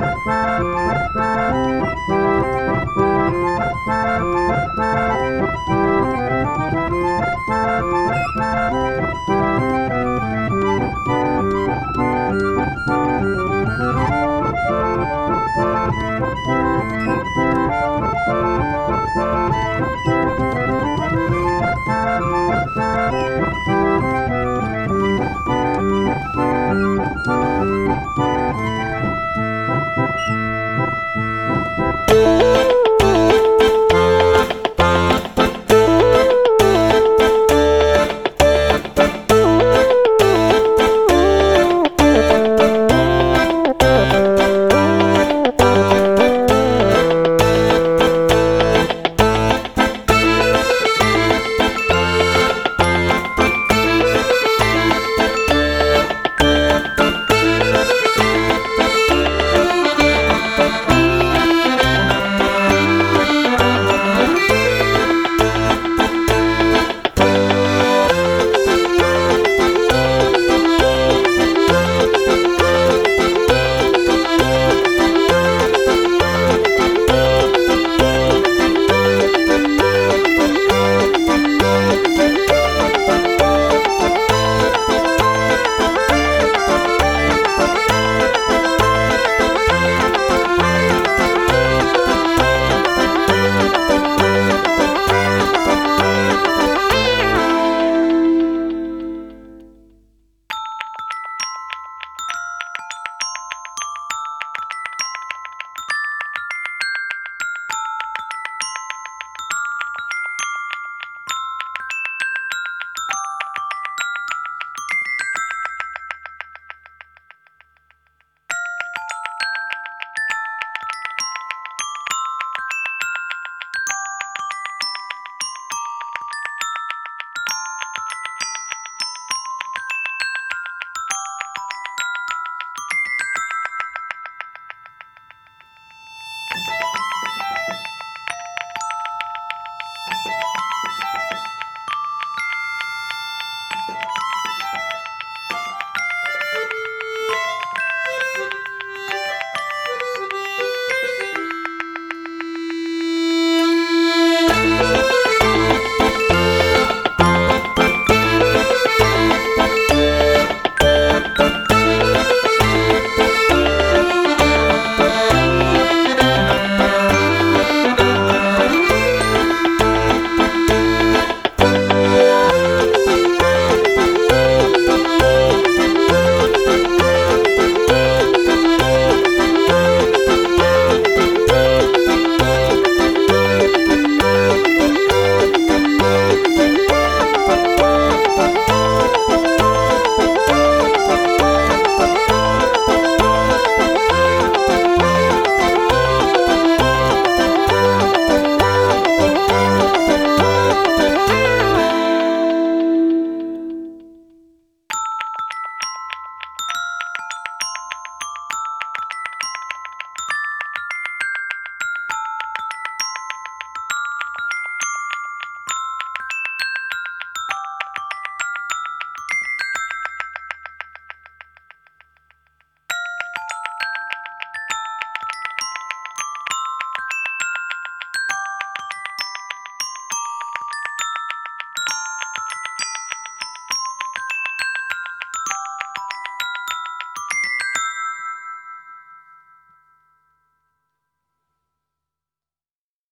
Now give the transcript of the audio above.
Música